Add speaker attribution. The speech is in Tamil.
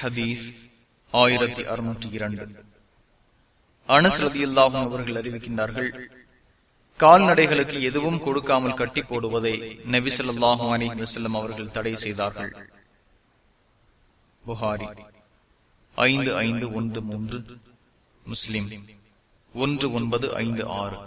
Speaker 1: ஹதீஸ் ஆயிரத்தி அறுநூற்றி இரண்டு. அனஸ்ரதி அல்லாஹும் அவர்கள் அறிவிக்கின்றார்கள் கால்நடைகளுக்கு எதுவும் கொடுக்காமல் கட்டி போடுவதை நபிசல்லாஹும் அலி வசல்லம் அவர்கள் தடை செய்தார்கள். புகாரி ஐந்து ஐந்து ஒன்று மூன்று முஸ்லிம் ஒன்று ஒன்பது ஐந்து ஆறு.